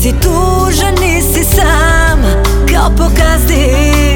nisi tužan, nisi sam Kao pokazni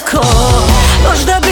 далеко. Нужно быть